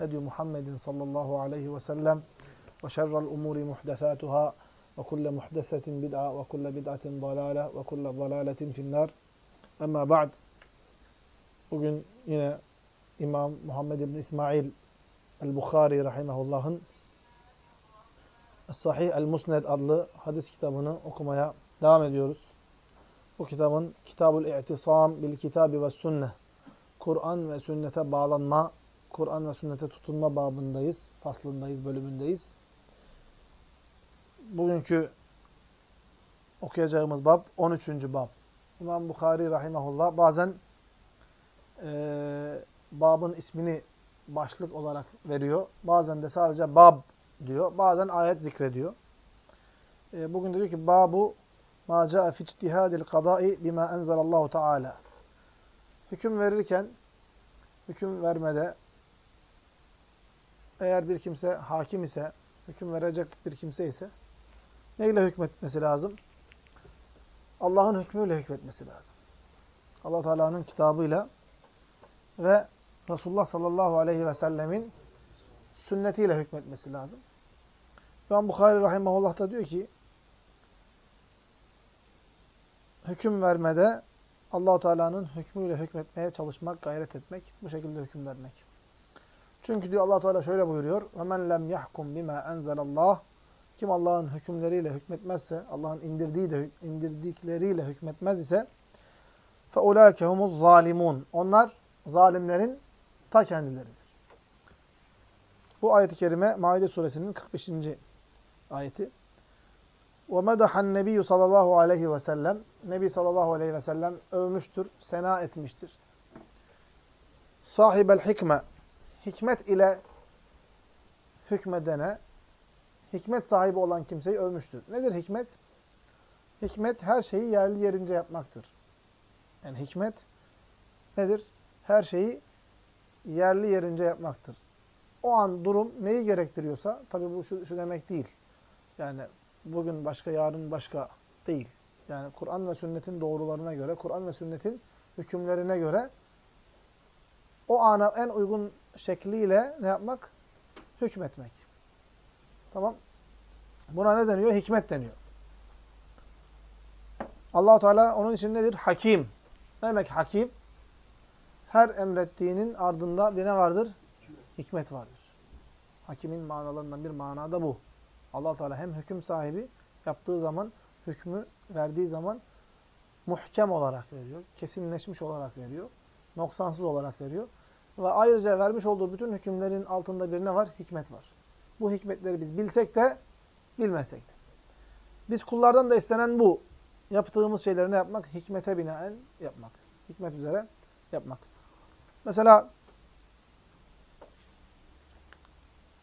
هدي محمد صلى الله عليه وسلم وشر الأمور محدثاتها وكل محدثة بدعة وكل بدعة ضلالة وكل ضلالة في النار أما بعد Bugün yine İmam Muhammed İbni İsmail el-Bukhari rahimahullah'ın Sahih el-Musned adlı hadis kitabını okumaya devam ediyoruz. Bu kitabın Kitabul İ'tisam bil Kitabi ve Sünne Kur'an ve sünnete bağlanma, Kur'an ve sünnete tutunma babındayız, faslındayız, bölümündeyiz. Bugünkü okuyacağımız bab 13. bab. İmam Bukhari rahimahullah bazen e, babın ismini başlık olarak veriyor. Bazen de sadece bab diyor. Bazen ayet zikrediyor. E, bugün diyor ki babu ma caa fi ictihadil qada'i bima enzelallahu teala. Hüküm verirken hüküm vermede eğer bir kimse hakim ise, hüküm verecek bir kimse ise neyle hükmetmesi lazım? Allah'ın hükmüyle hükmetmesi lazım. Allah Teala'nın kitabıyla ve Resulullah sallallahu aleyhi ve sellemin sünnetiyle hükmetmesi lazım. İmam Bukhari rahimahullah da diyor ki hüküm vermede allah Teala'nın hükmüyle hükmetmeye çalışmak, gayret etmek, bu şekilde hüküm vermek. Çünkü diyor allah Teala şöyle buyuruyor. وَمَنْ لَمْ يَحْكُمْ بِمَا أَنْزَلَ اللّٰهِ Kim Allah'ın hükümleriyle hükmetmezse, Allah'ın indirdiği de, indirdikleriyle hükmetmez ise فَاُولَٰئِكَ هُمُ الظَّالِمُونَ Onlar zalimlerin ta kendileridir. Bu ayet-i kerime Maide suresinin 45. ayeti. وَمَدَحَ النَّبِيُّ sallallahu aleyhi ve sellem Nebi sallallahu aleyhi ve sellem övmüştür, sena etmiştir. Sahibel hikme hikmet ile hükmedene hikmet sahibi olan kimseyi övmüştür. Nedir hikmet? Hikmet her şeyi yerli yerince yapmaktır. Yani hikmet nedir? Her şeyi yerli yerince yapmaktır. O an durum neyi gerektiriyorsa, tabi bu şu, şu demek değil. Yani bugün başka, yarın başka değil. Yani Kur'an ve sünnetin doğrularına göre, Kur'an ve sünnetin hükümlerine göre o ana en uygun şekliyle ne yapmak? Hükmetmek. Tamam. Buna ne deniyor? Hikmet deniyor. allah Teala onun için nedir? Hakim. Ne demek hakim? Her emrettiğinin ardında bir ne vardır? Hikmet vardır. Hakimin manalarından bir manada bu. allah Teala hem hüküm sahibi yaptığı zaman, hükmü verdiği zaman muhkem olarak veriyor. Kesinleşmiş olarak veriyor. Noksansız olarak veriyor. Ve ayrıca vermiş olduğu bütün hükümlerin altında bir ne var? Hikmet var. Bu hikmetleri biz bilsek de, bilmesek de. Biz kullardan da istenen bu. Yaptığımız şeyleri ne yapmak? Hikmete binaen yapmak. Hikmet üzere yapmak. Mesela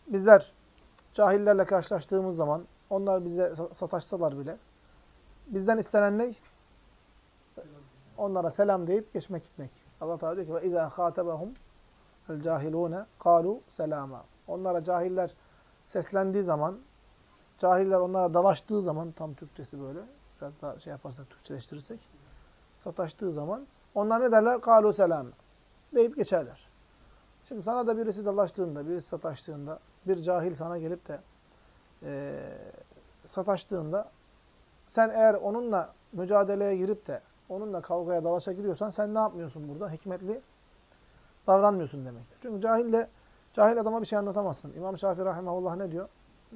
bizler cahillerle karşılaştığımız zaman onlar bize sataşsalar bile bizden istenen ne? Onlara selam deyip geçmek gitmek. Allah Teala diyor ki ve iza khatabahum el cahilune kalu selama. Onlara cahiller seslendiği zaman, cahiller onlara dalaştığı zaman tam Türkçesi böyle biraz daha şey yaparsak Türkçeleştirirsek sataştığı zaman onlar ne derler? Kalu selam deyip geçerler. Şimdi sana da birisi dalaştığında, birisi sataştığında, bir cahil sana gelip de e, sataştığında sen eğer onunla mücadeleye girip de onunla kavgaya dalaşa giriyorsan sen ne yapmıyorsun burada? Hikmetli davranmıyorsun demektir. Çünkü cahille, cahil adama bir şey anlatamazsın. İmam Şafii rahimahullah ne diyor?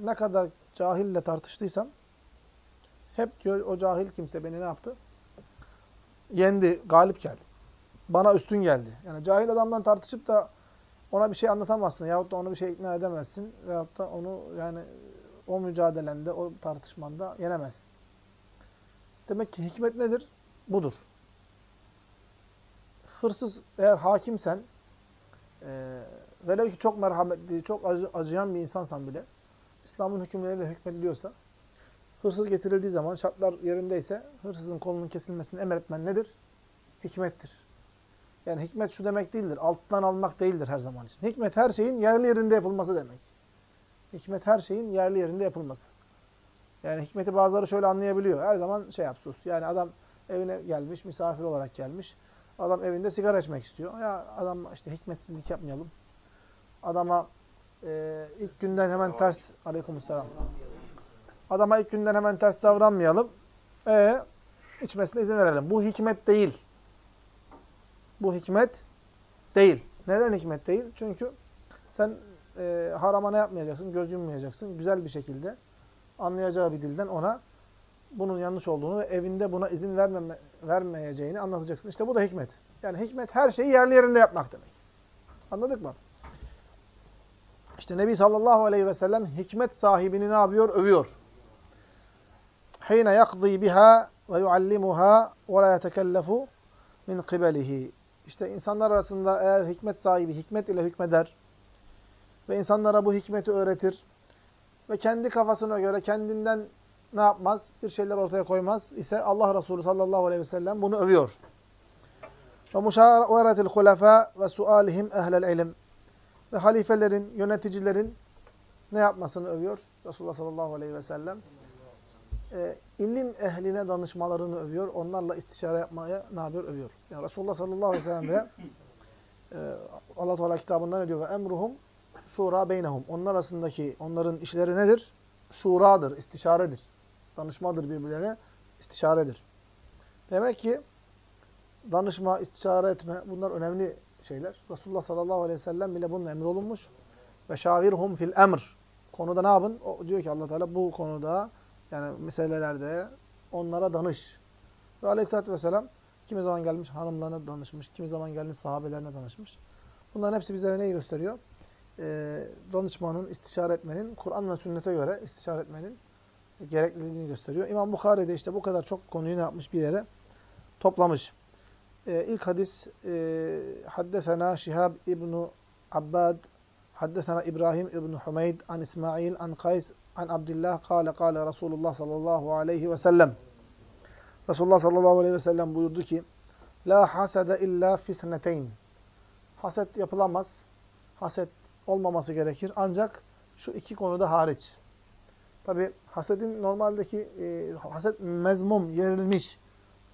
ne kadar cahille tartıştıysam hep diyor o cahil kimse beni ne yaptı? Yendi, galip geldi. Bana üstün geldi. Yani cahil adamdan tartışıp da ona bir şey anlatamazsın yahut da onu bir şey ikna edemezsin veyahut da onu yani o mücadelende, o tartışmanda yenemezsin. Demek ki hikmet nedir? Budur. Hırsız eğer hakimsen, e, velev ki çok merhametli, çok acı, acıyan bir insansan bile, İslam'ın hükümleriyle hükmediliyorsa, hırsız getirildiği zaman şartlar yerindeyse, hırsızın kolunun kesilmesini emretmen nedir? Hikmettir. Yani hikmet şu demek değildir, alttan almak değildir her zaman için. Hikmet her şeyin yerli yerinde yapılması demek. Hikmet her şeyin yerli yerinde yapılması. Yani hikmeti bazıları şöyle anlayabiliyor. Her zaman şey yap sus. Yani adam evine gelmiş, misafir olarak gelmiş. Adam evinde sigara içmek istiyor. Ya adam işte hikmetsizlik yapmayalım. Adama e, ilk günden hemen ters aleykümselam. Adama ilk günden hemen ters davranmayalım. E içmesine izin verelim. Bu hikmet değil. Bu hikmet değil. Neden hikmet değil? Çünkü sen e, harama ne yapmayacaksın? Göz yummayacaksın. Güzel bir şekilde anlayacağı bir dilden ona bunun yanlış olduğunu ve evinde buna izin vermeme, vermeyeceğini anlatacaksın. İşte bu da hikmet. Yani hikmet her şeyi yerli yerinde yapmak demek. Anladık mı? İşte Nebi sallallahu aleyhi ve sellem hikmet sahibini ne yapıyor? Övüyor. Hine yakdî biha ve yuallimuha ve la yetekellefu min. İşte insanlar arasında eğer hikmet sahibi hikmet ile hükmeder ve insanlara bu hikmeti öğretir ve kendi kafasına göre kendinden ne yapmaz? Bir şeyler ortaya koymaz ise Allah Resulü sallallahu aleyhi ve sellem bunu övüyor. Ve muşaveretil hulefa ve sualihim ehlel ilim. Ve halifelerin, yöneticilerin ne yapmasını övüyor? Resulullah sallallahu aleyhi ve sellem. E, ilim ehline danışmalarını övüyor. Onlarla istişare yapmaya ne yapıyor? Övüyor. Yani Resulullah sallallahu aleyhi ve sellem de e, Allah Teala kitabında ne diyor? Ve emruhum şura beynehum. Onlar arasındaki onların işleri nedir? Şuradır, istişaredir. Danışmadır birbirlerine, istişaredir. Demek ki danışma, istişare etme bunlar önemli şeyler. Resulullah sallallahu aleyhi ve sellem bile bunun emrolunmuş. Ve şavirhum fil emr. Konuda ne yapın? O diyor ki Allah Teala bu konuda yani meselelerde onlara danış. Ve aleyhissalatü vesselam kimi zaman gelmiş hanımlarına danışmış, kimi zaman gelmiş sahabelerine danışmış. Bunların hepsi bizlere neyi gösteriyor? Ee, danışmanın, istişare etmenin, Kur'an ve sünnete göre istişare etmenin gerekliliğini gösteriyor. İmam Bukhari de işte bu kadar çok konuyu ne yapmış bir yere toplamış. Ee, ilk hadis e, Haddesena Şihab İbnu Abbad Haddesena İbrahim İbnu Humeyd an İsmail an Kays an Abdullah kâle kâle Resulullah sallallahu aleyhi ve sellem Resulullah sallallahu aleyhi ve sellem buyurdu ki La hasede illa fitneteyn Haset yapılamaz. Haset olmaması gerekir. Ancak şu iki konuda hariç. Tabi hasedin normaldeki e, haset mezmum, yerilmiş,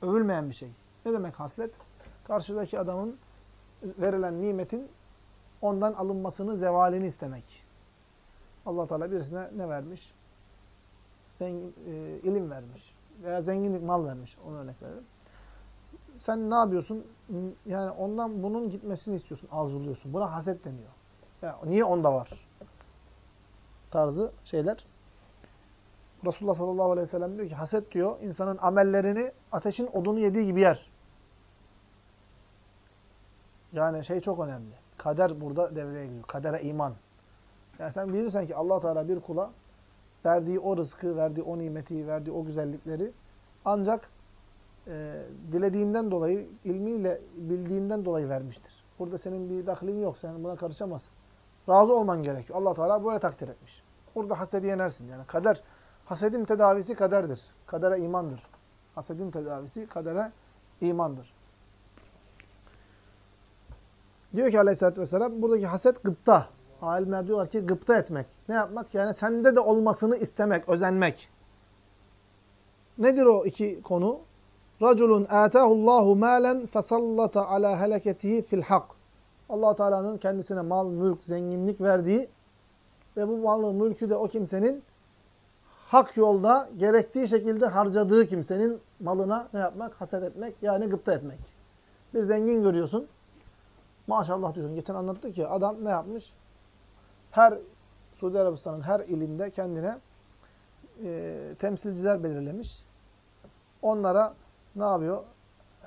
övülmeyen bir şey. Ne demek haslet? Karşıdaki adamın verilen nimetin ondan alınmasını, zevalini istemek. allah Teala birisine ne vermiş? Zengin, e, ilim vermiş. Veya zenginlik mal vermiş. Onu örnek verelim. Sen ne yapıyorsun? Yani ondan bunun gitmesini istiyorsun, arzuluyorsun. Buna haset deniyor. Ya, niye onda var? Tarzı şeyler. Resulullah sallallahu aleyhi ve sellem diyor ki haset diyor insanın amellerini ateşin odunu yediği gibi yer. Yani şey çok önemli. Kader burada devreye giriyor. Kadere iman. Yani sen bilirsen ki allah Teala bir kula verdiği o rızkı, verdiği o nimeti, verdiği o güzellikleri ancak e, dilediğinden dolayı, ilmiyle bildiğinden dolayı vermiştir. Burada senin bir dahlin yok. Sen buna karışamazsın. Razı olman gerekiyor. allah Teala böyle takdir etmiş. Burada hasedi yenersin. Yani kader, hasedin tedavisi kaderdir. Kadere imandır. Hasedin tedavisi kadere imandır. Diyor ki aleyhissalatü vesselam buradaki haset gıpta. Alimler diyorlar ki gıpta etmek. Ne yapmak? Yani sende de olmasını istemek, özenmek. Nedir o iki konu? Raculun atahullahu malen fesallata ala helaketihi fil hak. Allah Teala'nın kendisine mal, mülk, zenginlik verdiği ve bu malı, mülkü de o kimsenin hak yolda gerektiği şekilde harcadığı kimsenin malına ne yapmak? Haset etmek yani gıpta etmek. Bir zengin görüyorsun. Maşallah diyorsun. Geçen anlattık ki adam ne yapmış? Her Suudi Arabistan'ın her ilinde kendine e, temsilciler belirlemiş. Onlara ne yapıyor?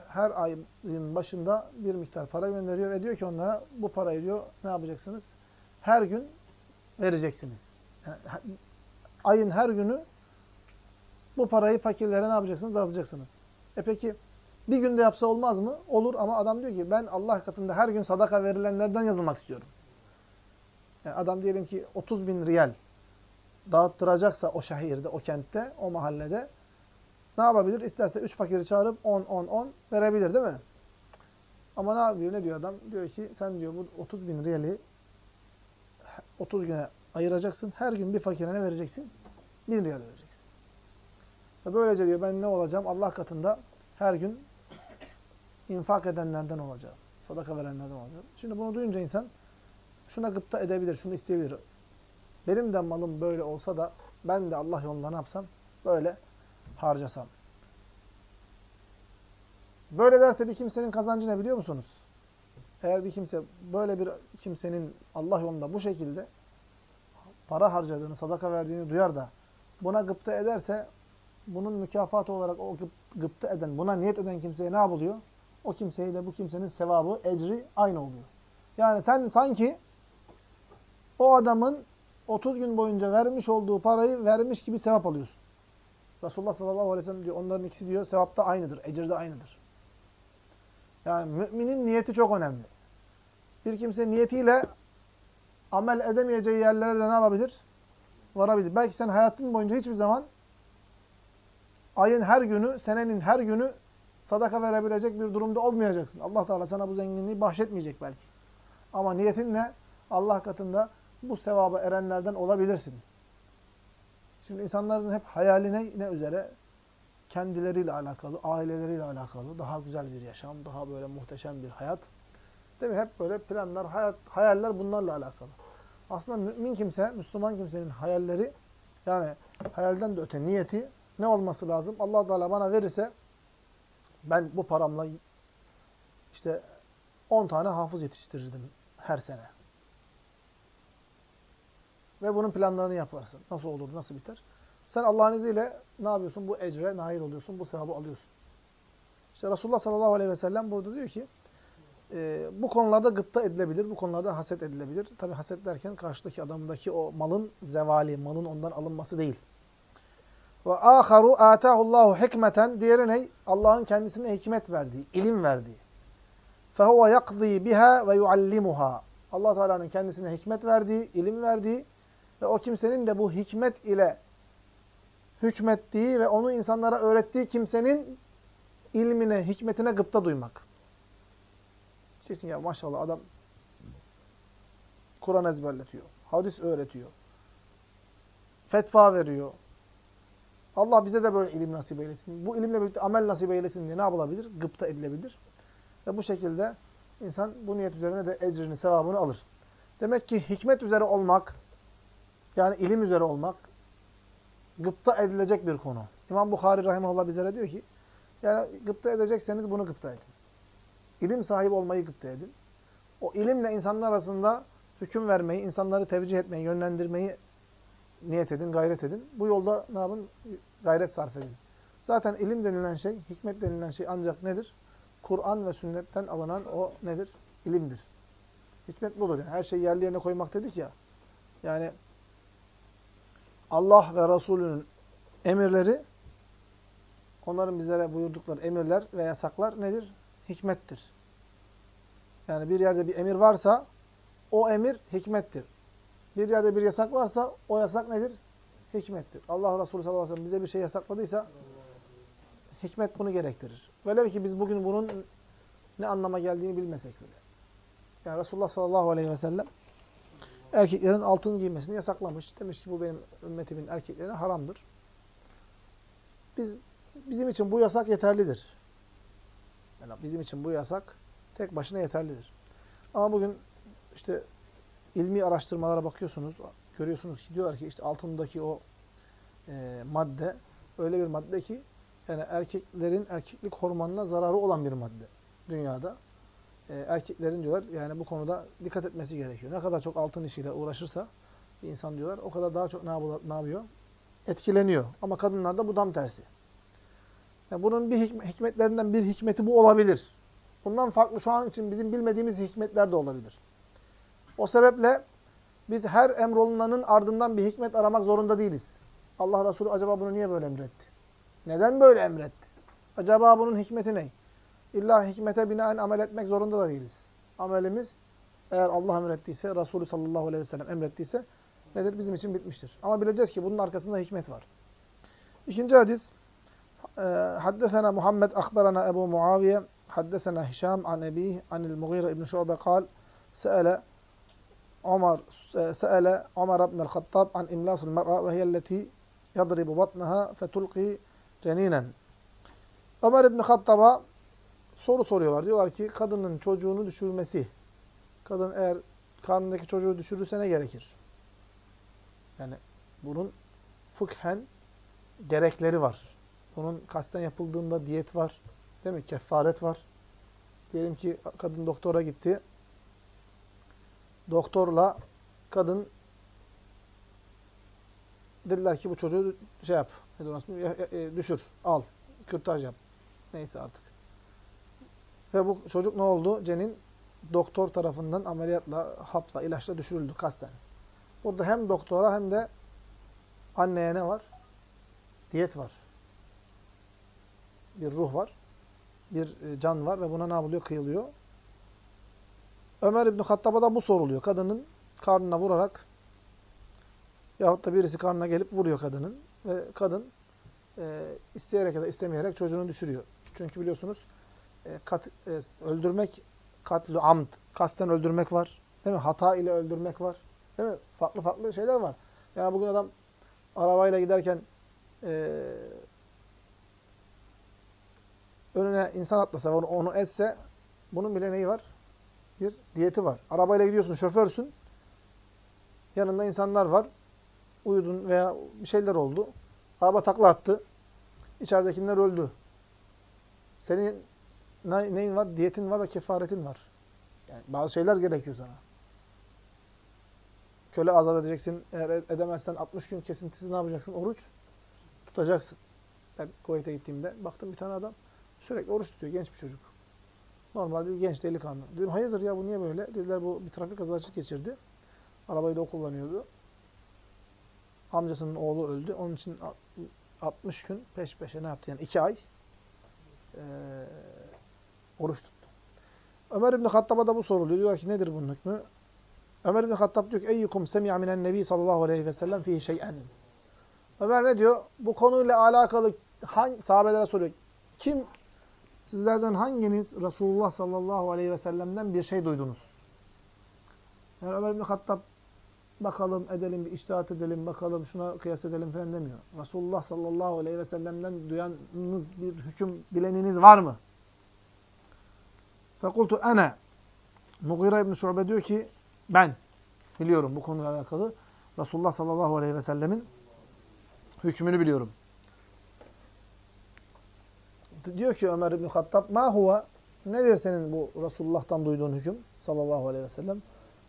Her ayın başında bir miktar para gönderiyor ve diyor ki onlara bu parayı diyor ne yapacaksınız? Her gün vereceksiniz. Yani, ayın her günü bu parayı fakirlere ne yapacaksınız? Dağıtacaksınız. E peki bir günde yapsa olmaz mı? Olur ama adam diyor ki ben Allah katında her gün sadaka verilenlerden yazılmak istiyorum. Yani adam diyelim ki 30 bin riyal dağıttıracaksa o şehirde, o kentte, o mahallede ne yapabilir? İsterse 3 fakiri çağırıp 10, 10, 10 verebilir değil mi? Ama ne yapıyor? Ne diyor adam? Diyor ki sen diyor bu 30 bin riyali 30 güne ayıracaksın. Her gün bir fakire ne vereceksin? 1000 riyal vereceksin. Ve böylece diyor ben ne olacağım? Allah katında her gün infak edenlerden olacağım. Sadaka verenlerden olacağım. Şimdi bunu duyunca insan şuna gıpta edebilir, şunu isteyebilir. Benim de malım böyle olsa da ben de Allah yolunda ne yapsam? Böyle harcasam. Böyle derse bir kimsenin kazancı ne biliyor musunuz? Eğer bir kimse böyle bir kimsenin Allah yolunda bu şekilde para harcadığını, sadaka verdiğini duyar da buna gıpta ederse bunun mükafatı olarak o gıpta eden, buna niyet eden kimseye ne yapılıyor? O kimseyle bu kimsenin sevabı, ecri aynı oluyor. Yani sen sanki o adamın 30 gün boyunca vermiş olduğu parayı vermiş gibi sevap alıyorsun. Resulullah sallallahu aleyhi ve sellem diyor, onların ikisi diyor, sevapta aynıdır, ecirde aynıdır. Yani müminin niyeti çok önemli. Bir kimse niyetiyle amel edemeyeceği yerlere de ne yapabilir? Varabilir. Belki sen hayatın boyunca hiçbir zaman ayın her günü, senenin her günü sadaka verebilecek bir durumda olmayacaksın. Allah Teala sana bu zenginliği bahşetmeyecek belki. Ama niyetinle Allah katında bu sevaba erenlerden olabilirsin. Şimdi insanların hep hayaline ne üzere? Kendileriyle alakalı, aileleriyle alakalı, daha güzel bir yaşam, daha böyle muhteşem bir hayat. Değil mi? Hep böyle planlar, hayat, hayaller bunlarla alakalı. Aslında mümin kimse, Müslüman kimsenin hayalleri, yani hayalden de öte niyeti ne olması lazım? allah Teala bana verirse ben bu paramla işte 10 tane hafız yetiştirirdim her sene. Ve bunun planlarını yaparsın. Nasıl olur, nasıl biter? Sen Allah'ın izniyle ne yapıyorsun? Bu ecre nail oluyorsun, bu sevabı alıyorsun. İşte Resulullah sallallahu aleyhi ve sellem burada diyor ki, e, bu konularda gıpta edilebilir, bu konularda haset edilebilir. Tabi haset derken karşıdaki adamdaki o malın zevali, malın ondan alınması değil. Ve aharu atahullahu hikmeten diğeri ne? Allah'ın kendisine hikmet verdiği, ilim verdiği. Fehuve yakzi biha ve yuallimuha. Allah Teala'nın kendisine hikmet verdiği, ilim verdiği ve o kimsenin de bu hikmet ile hükmettiği ve onu insanlara öğrettiği kimsenin ilmine, hikmetine gıpta duymak. Diyeceksin ya maşallah adam Kur'an ezberletiyor, hadis öğretiyor, fetva veriyor. Allah bize de böyle ilim nasip eylesin. Bu ilimle birlikte amel nasip eylesin diye ne yapılabilir? Gıpta edilebilir. Ve bu şekilde insan bu niyet üzerine de ecrini, sevabını alır. Demek ki hikmet üzere olmak, yani ilim üzere olmak, gıpta edilecek bir konu. İmam Bukhari Rahimahullah bizlere diyor ki, yani gıpta edecekseniz bunu gıpta edin. İlim sahibi olmayı gıpta edin. O ilimle insanlar arasında hüküm vermeyi, insanları tevcih etmeyi, yönlendirmeyi niyet edin, gayret edin. Bu yolda ne yapın? Gayret sarf edin. Zaten ilim denilen şey, hikmet denilen şey ancak nedir? Kur'an ve sünnetten alınan o nedir? İlimdir. Hikmet budur. Yani her şeyi yerli yerine koymak dedik ya. Yani Allah ve Resulünün emirleri, onların bizlere buyurdukları emirler ve yasaklar nedir? Hikmettir. Yani bir yerde bir emir varsa o emir hikmettir. Bir yerde bir yasak varsa o yasak nedir? Hikmettir. Allah Resulü sallallahu aleyhi ve sellem bize bir şey yasakladıysa hikmet bunu gerektirir. Velev ki biz bugün bunun ne anlama geldiğini bilmesek bile. Yani Resulullah sallallahu aleyhi ve sellem erkeklerin altın giymesini yasaklamış. Demiş ki bu benim ümmetimin erkeklerine haramdır. Biz bizim için bu yasak yeterlidir. Yani bizim için bu yasak tek başına yeterlidir. Ama bugün işte ilmi araştırmalara bakıyorsunuz, görüyorsunuz ki diyorlar ki işte altındaki o e, madde öyle bir madde ki yani erkeklerin erkeklik hormonuna zararı olan bir madde dünyada. E, erkeklerin diyorlar yani bu konuda dikkat etmesi gerekiyor. Ne kadar çok altın işiyle uğraşırsa bir insan diyorlar. O kadar daha çok ne yapıyor? Etkileniyor. Ama kadınlarda bu tam tersi. Yani bunun bir hikmet, hikmetlerinden bir hikmeti bu olabilir. Bundan farklı şu an için bizim bilmediğimiz hikmetler de olabilir. O sebeple biz her emrolunanın ardından bir hikmet aramak zorunda değiliz. Allah Resulü acaba bunu niye böyle emretti? Neden böyle emretti? Acaba bunun hikmeti ne? İlla hikmete binaen amel etmek zorunda da değiliz. Amelimiz eğer Allah emrettiyse, Resulü sallallahu aleyhi ve sellem emrettiyse nedir? Bizim için bitmiştir. Ama bileceğiz ki bunun arkasında hikmet var. İkinci hadis. Haddesena Muhammed akbarana Ebu Muaviye haddesena Hişam an ebih anil Mughira ibn Şu'be kal se'ele Ömer se'ele Ömer ibn el-Hattab an imlasıl mer'a ve hiyelleti yadribu batnaha fetulqi ceninen. Ömer ibn Hattab'a soru soruyorlar. Diyorlar ki kadının çocuğunu düşürmesi. Kadın eğer karnındaki çocuğu düşürürse ne gerekir? Yani bunun fıkhen gerekleri var. Bunun kasten yapıldığında diyet var. Değil mi? Kefaret var. Diyelim ki kadın doktora gitti. Doktorla kadın dediler ki bu çocuğu şey yap. E, düşür. Al. Kürtaj yap. Neyse artık. Ve bu çocuk ne oldu? Cenin doktor tarafından ameliyatla, hapla, ilaçla düşürüldü kasten. Burada hem doktora hem de anneye ne var? Diyet var. Bir ruh var. Bir e, can var ve buna ne yapılıyor? Kıyılıyor. Ömer İbni Hattab'a da bu soruluyor. Kadının karnına vurarak yahut da birisi karnına gelip vuruyor kadının. Ve kadın e, isteyerek ya da istemeyerek çocuğunu düşürüyor. Çünkü biliyorsunuz e, kat, e, öldürmek katlu amd, kasten öldürmek var. Değil mi? Hata ile öldürmek var. Değil mi? Farklı farklı şeyler var. Yani bugün adam arabayla giderken e, önüne insan atlasa, onu, onu esse bunun bile neyi var? Bir diyeti var. Arabayla gidiyorsun, şoförsün. Yanında insanlar var. Uyudun veya bir şeyler oldu. Araba takla attı. İçeridekiler öldü. Senin neyin var? Diyetin var ve kefaretin var. Yani bazı şeyler gerekiyor sana. Köle azat edeceksin. Eğer edemezsen 60 gün kesintisiz ne yapacaksın? Oruç tutacaksın. Ben Kuveyt'e gittiğimde baktım bir tane adam sürekli oruç tutuyor. Genç bir çocuk. Normal bir genç delikanlı. Dedim hayırdır ya bu niye böyle? Dediler bu bir trafik kazası geçirdi. Arabayı da o kullanıyordu. Amcasının oğlu öldü. Onun için 60 gün peş peşe ne yaptı? Yani 2 ay e, oruç tuttu. Ömer İbni Hattab'a da bu soruluyor. Diyor ki nedir bunun hükmü? Ömer İbni Hattab diyor ki Eyyukum semi'a minen nebi sallallahu aleyhi ve sellem fihi şey'en. Ömer ne diyor? Bu konuyla alakalı hangi, sahabelere soruyor. Kim sizlerden hanginiz Resulullah sallallahu aleyhi ve sellem'den bir şey duydunuz? Yani Ömer İbni Hattab bakalım edelim, bir iştihat edelim, bakalım şuna kıyas edelim falan demiyor. Resulullah sallallahu aleyhi ve sellem'den duyanınız bir hüküm bileniniz var mı? Fekultu ene. Mughira İbni Şube diyor ki ben biliyorum bu konuyla alakalı. Resulullah sallallahu aleyhi ve sellemin hükmünü biliyorum. Diyor ki Ömer İbni Hattab ma huve nedir senin bu Resulullah'tan duyduğun hüküm sallallahu aleyhi ve sellem?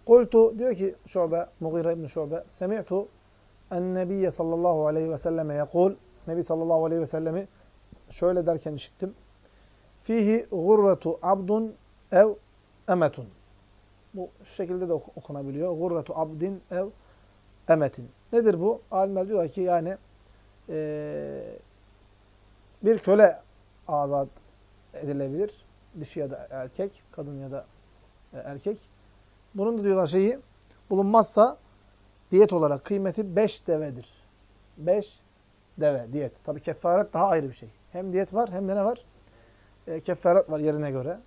Kultu diyor ki Şube, Mughira İbni Şube semi'tu en Nebiye sallallahu aleyhi ve selleme yekul Nebi sallallahu aleyhi ve sellemi şöyle derken işittim. Fihi gurretu abdun ev emetun. Bu şekilde de okunabiliyor. Gurretu abdin ev emetin. Nedir bu? Alimler diyorlar ki yani e, bir köle azat edilebilir. Dişi ya da erkek, kadın ya da e, erkek. Bunun da diyorlar şeyi bulunmazsa diyet olarak kıymeti beş devedir. Beş deve diyet. Tabi kefaret daha ayrı bir şey. Hem diyet var hem de ne var? E, kefaret var yerine göre.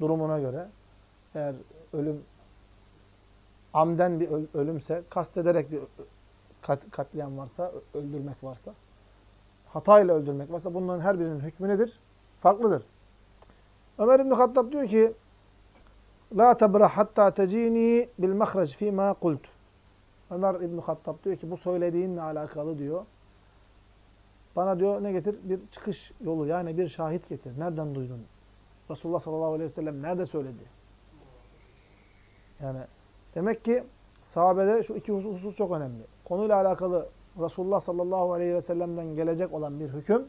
Durumuna göre. Eğer ölüm amden bir ölümse, kastederek bir kat, katliam varsa, öldürmek varsa, hatayla öldürmek varsa bunların her birinin hükmü nedir? Farklıdır. Ömer İbn Hattab diyor ki La tebrah hatta tecini bil mahrac fîmâ kult. Ömer İbn Hattab diyor ki bu söylediğinle alakalı diyor. Bana diyor ne getir? Bir çıkış yolu yani bir şahit getir. Nereden duydun? Resulullah sallallahu aleyhi ve sellem nerede söyledi? Yani demek ki sahabede şu iki husus çok önemli. Konuyla alakalı Resulullah sallallahu aleyhi ve sellem'den gelecek olan bir hüküm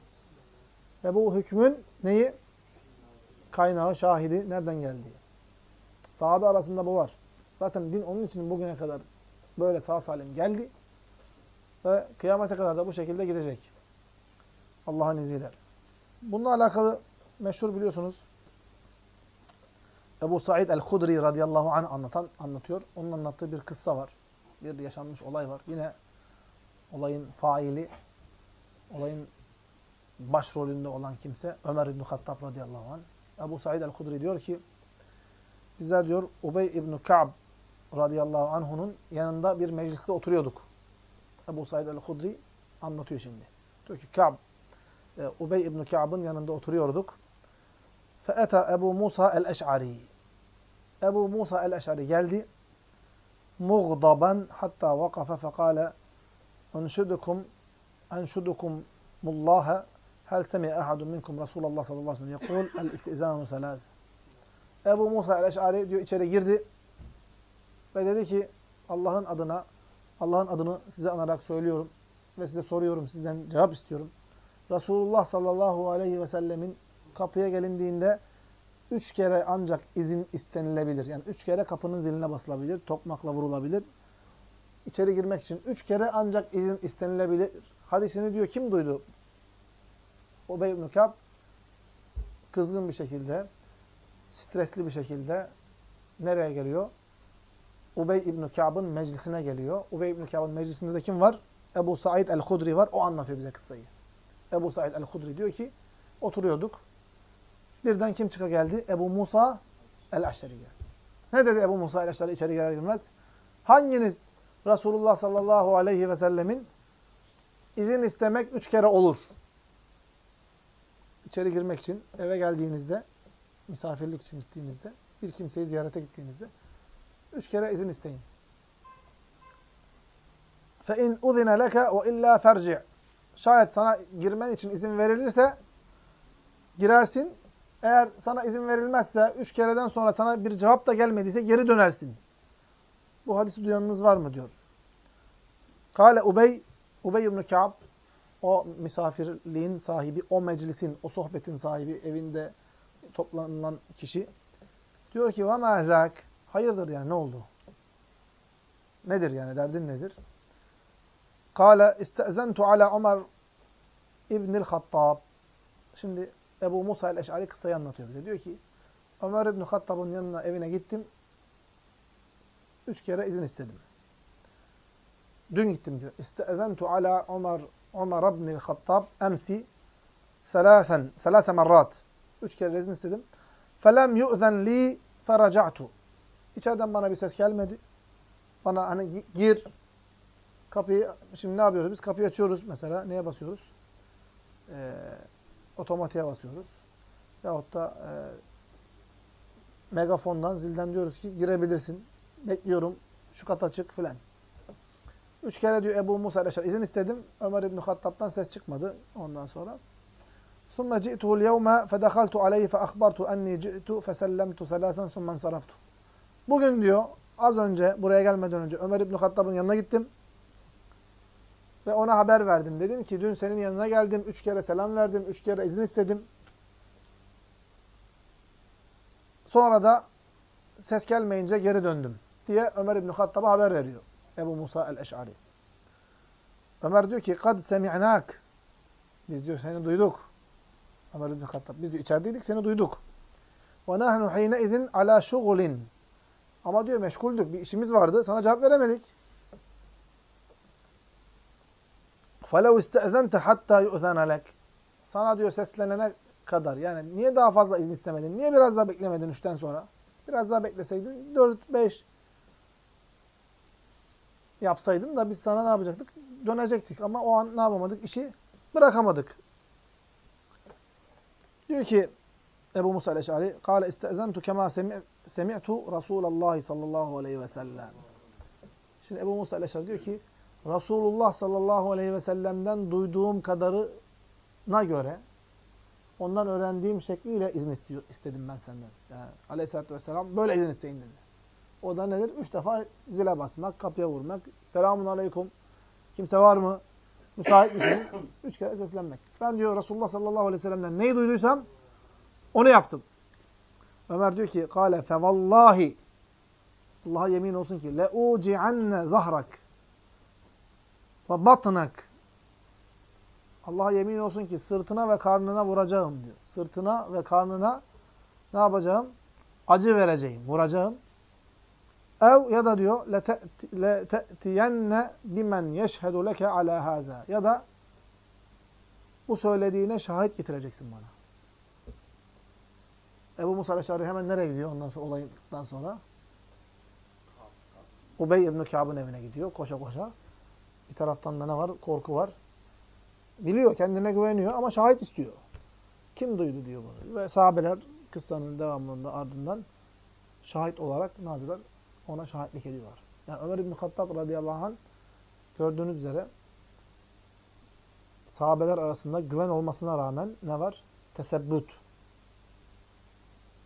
ve bu hükmün neyi? Kaynağı, şahidi nereden geldiği. Sahabe arasında bu var. Zaten din onun için bugüne kadar böyle sağ salim geldi. Ve kıyamete kadar da bu şekilde gidecek. Allah'ın izniyle. Bununla alakalı meşhur biliyorsunuz Ebu Said el-Hudri radıyallahu anh anlatan, anlatıyor. Onun anlattığı bir kıssa var. Bir yaşanmış olay var. Yine olayın faili, olayın başrolünde olan kimse Ömer İbn Hattab radıyallahu anh. Ebu Said el-Hudri diyor ki bizler diyor Ubey İbn Ka'b radıyallahu anh'unun yanında bir mecliste oturuyorduk. Ebu Said el-Hudri anlatıyor şimdi. Diyor ki Ka'b e, Ubey İbn Ka'b'ın yanında oturuyorduk. Feeta Ebu Musa el-Eş'ari. Ebu Musa el-Eş'ari geldi. Muğdaban hatta vakafe fekale Enşudukum enşudukum mullaha hel semi'e ahadun minkum Resulullah sallallahu aleyhi ve sellem yekul el-istizanu selaz. Ebu Musa el-Eş'ari diyor içeri girdi ve dedi ki Allah'ın adına Allah'ın adını size anarak söylüyorum ve size soruyorum, sizden cevap istiyorum. Resulullah sallallahu aleyhi ve sellemin kapıya gelindiğinde üç kere ancak izin istenilebilir. Yani üç kere kapının ziline basılabilir, tokmakla vurulabilir. İçeri girmek için üç kere ancak izin istenilebilir. Hadisini diyor kim duydu? Ubey ibn Kâb kızgın bir şekilde, stresli bir şekilde nereye geliyor? Ubey ibn Kâb'ın meclisine geliyor. Ubey ibn Kâb'ın meclisinde de kim var? Ebu Said el-Hudri var. O anlatıyor bize kıssayı. Ebu Said el-Hudri diyor ki oturuyorduk. Birden kim çıka geldi? Ebu Musa el-Aşeri geldi. Ne dedi Ebu Musa el-Aşeri içeri girer girmez? Hanginiz Resulullah sallallahu aleyhi ve sellemin izin istemek üç kere olur? İçeri girmek için eve geldiğinizde, misafirlik için gittiğinizde, bir kimseyi ziyarete gittiğinizde üç kere izin isteyin. فَاِنْ اُذِنَ لَكَ وَاِلَّا فَرْجِعْ Şayet sana girmen için izin verilirse girersin. Eğer sana izin verilmezse, üç kereden sonra sana bir cevap da gelmediyse geri dönersin. Bu hadisi duyanınız var mı diyor. Kale Ubey, Ubey ibn Ka'b, o misafirliğin sahibi, o meclisin, o sohbetin sahibi, evinde toplanılan kişi. Diyor ki, وَمَا ذَاكَ Hayırdır yani, ne oldu? Nedir yani, derdin nedir? Kale istezentu ala Ömer İbnül Hattab. Şimdi Ebu Musa el-Eş'ari kıssayı anlatıyor bize. Diyor ki Ömer İbn Hattab'ın yanına evine gittim. Üç kere izin istedim. Dün gittim diyor. İstezentu ala Ömer Ömer İbnül Hattab emsi selasen, selase merrat. Üç kere izin istedim. Felem yu'zen li feraca'tu. İçeriden bana bir ses gelmedi. Bana hani gir, Kapıyı, şimdi ne yapıyoruz biz? Kapıyı açıyoruz mesela. Neye basıyoruz? Ee, otomatiğe basıyoruz. Yahut da e, megafondan, zilden diyoruz ki girebilirsin. Bekliyorum. Şu kat açık filan. Üç kere diyor Ebu Musa Aleyhisselam izin istedim. Ömer İbni Hattab'dan ses çıkmadı ondan sonra. ثُمَّ جِئْتُهُ الْيَوْمَ فَدَخَلْتُ عَلَيْهِ فَأَخْبَرْتُ أَنِّي جِئْتُ فَسَلَّمْتُ ثَلَاثًا ثُمَّ انْصَرَفْتُ Bugün diyor az önce buraya gelmeden önce Ömer İbni Hattab'ın yanına gittim. Ve ona haber verdim. Dedim ki dün senin yanına geldim. Üç kere selam verdim. Üç kere izin istedim. Sonra da ses gelmeyince geri döndüm. Diye Ömer İbni Hattab'a haber veriyor. Ebu Musa el-Eş'ari. Ömer diyor ki kad semi'nak. Biz diyor seni duyduk. Ömer İbni Hattab. Biz diyor içerideydik seni duyduk. Ve nahnu hine izin ala şugulin. Ama diyor meşguldük. Bir işimiz vardı. Sana cevap veremedik. فَلَوْ اِسْتَأْذَنْتَ حَتَّى يُؤْذَنَ لَكَ Sana diyor seslenene kadar. Yani niye daha fazla izin istemedin? Niye biraz daha beklemedin üçten sonra? Biraz daha bekleseydin. Dört, beş yapsaydın da biz sana ne yapacaktık? Dönecektik. Ama o an ne yapamadık? İşi bırakamadık. Diyor ki Ebu Musa el-Eş'ari قال استأذنت كما سمعت رسول الله sallallahu aleyhi ve sellem. Şimdi Ebu Musa el-Eş'ari diyor ki Resulullah sallallahu aleyhi ve sellem'den duyduğum kadarına göre ondan öğrendiğim şekliyle izin istiyor, istedim ben senden. Yani aleyhissalatü vesselam böyle izin isteyin dedi. O da nedir? Üç defa zile basmak, kapıya vurmak. Selamun aleyküm. Kimse var mı? Müsait misiniz? Üç kere seslenmek. Ben diyor Resulullah sallallahu aleyhi ve sellem'den neyi duyduysam onu yaptım. Ömer diyor ki kâle fevallahi Allah'a yemin olsun ki leuci'anne zahrak ve batnak Allah'a yemin olsun ki sırtına ve karnına vuracağım diyor. Sırtına ve karnına ne yapacağım? Acı vereceğim, vuracağım. Ev ya da diyor lete'tiyenne bimen yeşhedu leke ala haza. Ya da bu söylediğine şahit getireceksin bana. Ebu Musa Eşari hemen nereye gidiyor ondan sonra olayından sonra? Ubey İbn-i Kâb'ın evine gidiyor koşa koşa. Bir taraftan da ne var? Korku var. Biliyor, kendine güveniyor ama şahit istiyor. Kim duydu diyor bunu. Ve sahabeler kıssanın devamında ardından şahit olarak ne yapıyorlar? Ona şahitlik ediyorlar. Yani Ömer İbn Hattab radıyallahu anh gördüğünüz üzere sahabeler arasında güven olmasına rağmen ne var? Tesebbüt.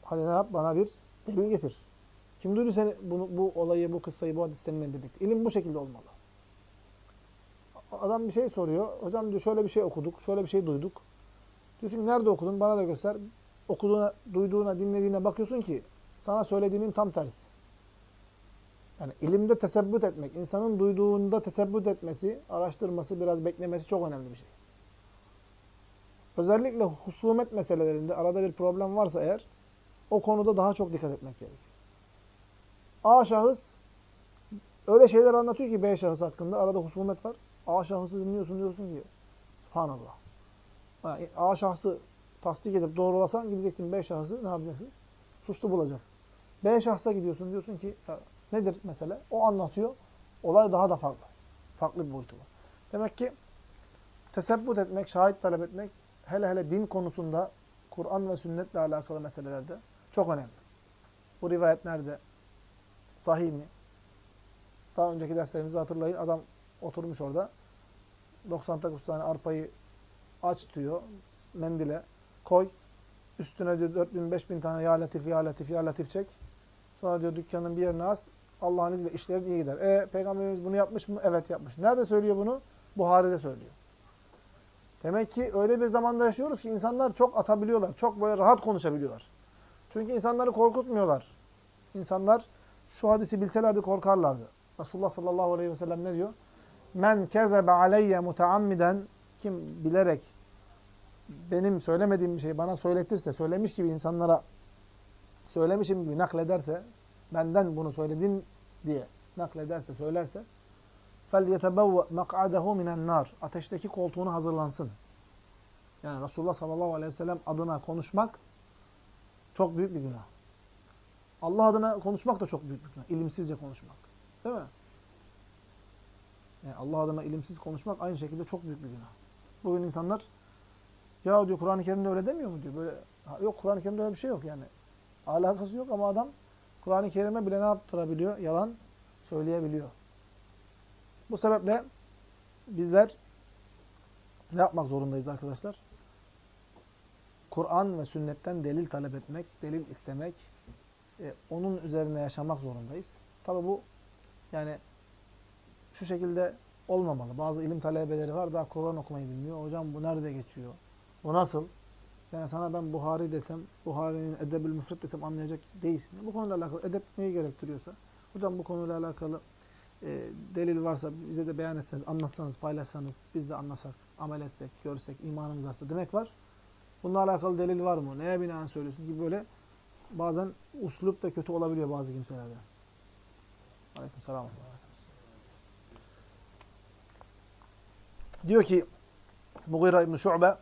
Hadi ne yap? Bana bir delil getir. Kim duydu seni bunu, bu olayı, bu kıssayı, bu hadis seninle birlikte? İlim bu şekilde olmalı. Adam bir şey soruyor. Hocam diyor şöyle bir şey okuduk, şöyle bir şey duyduk. Diyorsun ki nerede okudun? Bana da göster. Okuduğuna, duyduğuna, dinlediğine bakıyorsun ki sana söylediğinin tam tersi. Yani ilimde tesebbüt etmek, insanın duyduğunda tesebbüt etmesi, araştırması, biraz beklemesi çok önemli bir şey. Özellikle husumet meselelerinde arada bir problem varsa eğer, o konuda daha çok dikkat etmek gerekiyor. A şahıs öyle şeyler anlatıyor ki B şahıs hakkında, arada husumet var. A şahısı dinliyorsun diyorsun ki, subhanallah. Yani A şahsı tasdik edip doğrulasan gideceksin B şahsı ne yapacaksın? Suçlu bulacaksın. B şahsa gidiyorsun diyorsun ki nedir mesele? O anlatıyor. Olay daha da farklı. Farklı bir boyutu var. Demek ki tesebbüt etmek, şahit talep etmek hele hele din konusunda Kur'an ve sünnetle alakalı meselelerde çok önemli. Bu rivayet nerede? Sahih mi? Daha önceki derslerimizi hatırlayın. Adam oturmuş orada. 99 tane arpayı aç diyor mendile koy. Üstüne diyor 4000 5000 tane ya latif ya latif ya latif çek. Sonra diyor dükkanın bir yerine as. Allah'ın izniyle işlerin iyi gider. E peygamberimiz bunu yapmış mı? Evet yapmış. Nerede söylüyor bunu? Buhari'de söylüyor. Demek ki öyle bir zamanda yaşıyoruz ki insanlar çok atabiliyorlar. Çok böyle rahat konuşabiliyorlar. Çünkü insanları korkutmuyorlar. İnsanlar şu hadisi bilselerdi korkarlardı. Resulullah sallallahu aleyhi ve sellem ne diyor? Men kezebe aleyye muteammiden kim bilerek benim söylemediğim bir şeyi bana söyletirse, söylemiş gibi insanlara söylemişim gibi naklederse, benden bunu söyledin diye naklederse, söylerse فَلْيَتَبَوَّ مَقْعَدَهُ مِنَ النَّارِ Ateşteki koltuğunu hazırlansın. Yani Resulullah sallallahu aleyhi ve sellem adına konuşmak çok büyük bir günah. Allah adına konuşmak da çok büyük bir günah. İlimsizce konuşmak. Değil mi? Yani Allah adına ilimsiz konuşmak aynı şekilde çok büyük bir günah. Bugün insanlar ya diyor Kur'an-ı Kerim'de öyle demiyor mu diyor. Böyle yok Kur'an-ı Kerim'de öyle bir şey yok yani. Alakası yok ama adam Kur'an-ı Kerim'e bile ne yaptırabiliyor? Yalan söyleyebiliyor. Bu sebeple bizler ne yapmak zorundayız arkadaşlar? Kur'an ve sünnetten delil talep etmek, delil istemek, e, onun üzerine yaşamak zorundayız. Tabi bu yani şu şekilde olmamalı. Bazı ilim talebeleri var daha Kur'an okumayı bilmiyor. Hocam bu nerede geçiyor? Bu nasıl? Yani sana ben Buhari desem, Buhari'nin Edebül Müfret desem anlayacak değilsin. Bu konuyla alakalı edep neyi gerektiriyorsa, hocam bu konuyla alakalı e, delil varsa bize de beyan etseniz, anlatsanız, paylaşsanız, biz de anlasak, amel etsek, görsek, imanımız varsa demek var. Bununla alakalı delil var mı? Neye binaen söylüyorsun gibi böyle bazen uslup da kötü olabiliyor bazı kimselerde. Aleyküm selam. Diyor ki Mughira İbn-i Şu'be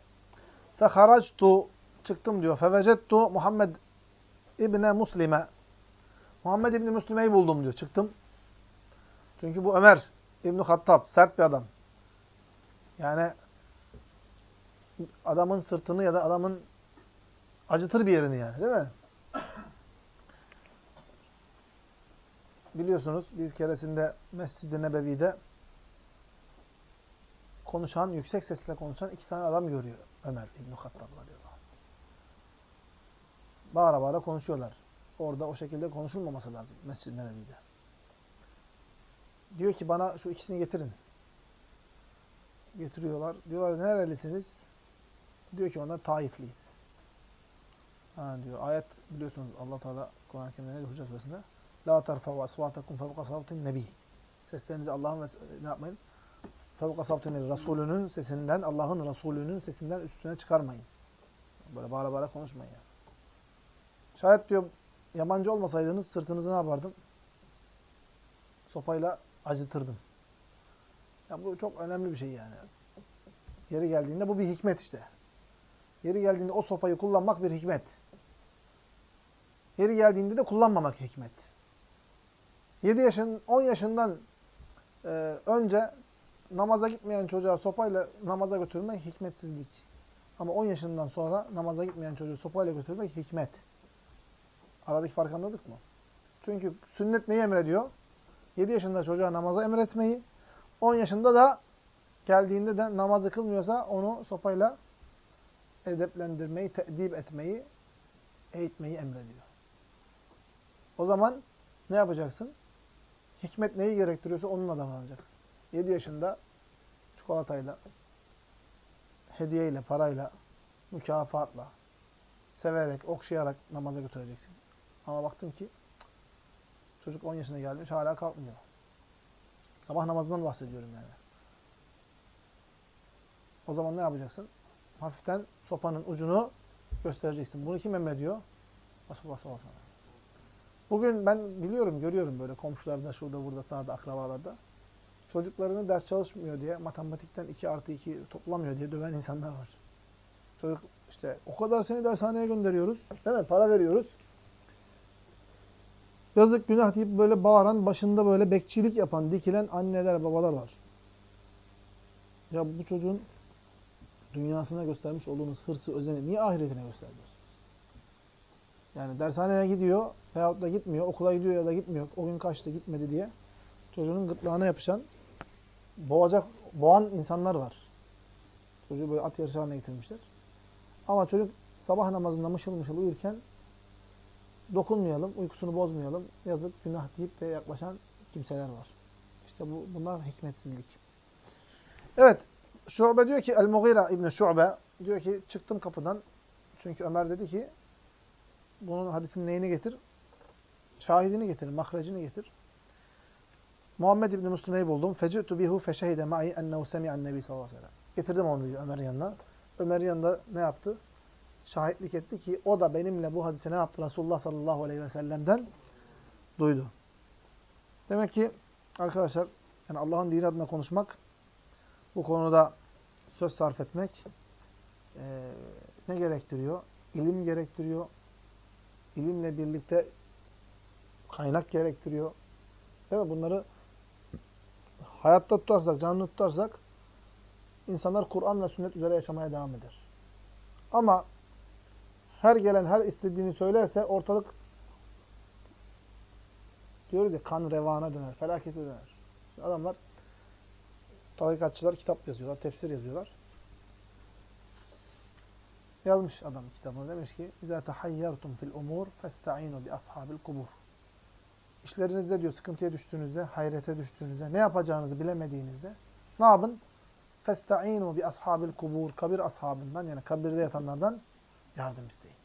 Feharactu çıktım diyor. Fevecettu Muhammed İbne Muslime. Muhammed İbni Müslime'yi buldum diyor. Çıktım. Çünkü bu Ömer İbni Hattab. Sert bir adam. Yani adamın sırtını ya da adamın acıtır bir yerini yani değil mi? Biliyorsunuz biz keresinde Mescid-i Nebevi'de konuşan, yüksek sesle konuşan iki tane adam görüyor Ömer İbn-i Hattab radıyallahu anh. Bağıra bağıra konuşuyorlar. orada o şekilde konuşulmaması lazım Mescid-i Nebevi'de. Diyor ki bana şu ikisini getirin. Getiriyorlar. Diyorlar nerelisiniz? Diyor ki onlar Taifliyiz. Ha diyor. Ayet biliyorsunuz Allah Teala Kur'an-ı Kerim'de ne diyor Hucat suresinde? La tarfa'u asvatakum fevka savtin nebi. Seslerinizi Allah'ın ne yapmayın? Fevka savtin nebi. Resulünün sesinden, Allah'ın Resulünün sesinden üstüne çıkarmayın. Böyle bağıra bağıra konuşmayın yani. Şayet diyor yabancı olmasaydınız sırtınızı ne yapardım? Sopayla acıtırdım. Ya bu çok önemli bir şey yani. Yeri geldiğinde bu bir hikmet işte. Yeri geldiğinde o sopayı kullanmak bir hikmet. Yeri geldiğinde de kullanmamak hikmet. 7 yaşın, 10 yaşından e, önce namaza gitmeyen çocuğa sopayla namaza götürmek hikmetsizlik. Ama 10 yaşından sonra namaza gitmeyen çocuğu sopayla götürmek hikmet. Aradaki farkı anladık mı? Çünkü sünnet neyi emrediyor? 7 yaşında çocuğa namaza emretmeyi, 10 yaşında da geldiğinde de namazı kılmıyorsa onu sopayla edeplendirmeyi, te'dip etmeyi, eğitmeyi emrediyor. O zaman ne yapacaksın? Hikmet neyi gerektiriyorsa onunla davranacaksın. 7 yaşında çikolatayla, hediyeyle, parayla, mükafatla, severek, okşayarak namaza götüreceksin. Ama baktın ki çocuk 10 yaşına gelmiş hala kalkmıyor. Sabah namazından bahsediyorum yani. O zaman ne yapacaksın? Hafiften sopanın ucunu göstereceksin. Bunu kim emrediyor? Resulullah sallallahu aleyhi ve sellem. Bugün ben biliyorum, görüyorum böyle komşularda, şurada, burada, sağda, akrabalarda. Çocuklarını ders çalışmıyor diye, matematikten 2 artı 2 toplamıyor diye döven insanlar var. Çocuk işte o kadar seni dershaneye gönderiyoruz. Değil mi? Para veriyoruz. Yazık günah deyip böyle bağıran, başında böyle bekçilik yapan, dikilen anneler, babalar var. Ya bu çocuğun dünyasına göstermiş olduğunuz hırsı, özeni niye ahiretine gösteriyorsunuz? Yani dershaneye gidiyor veyahut da gitmiyor, okula gidiyor ya da gitmiyor. O gün kaçtı, gitmedi diye çocuğunun gırtlağına yapışan, boğacak, boğan insanlar var. Çocuğu böyle at yarışı haline getirmişler. Ama çocuk sabah namazında mışıl mışıl uyurken dokunmayalım, uykusunu bozmayalım, yazık, günah deyip de yaklaşan kimseler var. İşte bu, bunlar hikmetsizlik. Evet, Şu'be diyor ki, El-Mughira İbni Şu'be diyor ki, çıktım kapıdan. Çünkü Ömer dedi ki, bunun hadisin neyini getir? Şahidini getir, mahrecini getir. Muhammed İbni Müslüme'yi buldum. Feci'tu bihu feşehide ma'i ennehu semi'an nebi sallallahu aleyhi ve sellem. Getirdim onu diyor Ömer'in yanına. Ömer'in yanında ne yaptı? Şahitlik etti ki o da benimle bu hadise ne yaptı? Resulullah sallallahu aleyhi ve sellem'den duydu. Demek ki arkadaşlar yani Allah'ın dini adına konuşmak, bu konuda söz sarf etmek e, ne gerektiriyor? İlim gerektiriyor. İlimle birlikte kaynak gerektiriyor. Değil mi? Bunları hayatta tutarsak, canlı tutarsak insanlar Kur'an ve sünnet üzere yaşamaya devam eder. Ama her gelen her istediğini söylerse ortalık diyoruz ya kan revana döner, felakete döner. Adamlar tarikatçılar kitap yazıyorlar, tefsir yazıyorlar. Yazmış adam kitabını demiş ki: "İza tahayyartum fil umur festa'inu bi ashabil kubur." işlerinizde diyor sıkıntıya düştüğünüzde, hayrete düştüğünüzde, ne yapacağınızı bilemediğinizde ne yapın? Festa'inu bi ashabil kubur. Kabir ashabından yani kabirde yatanlardan yardım isteyin.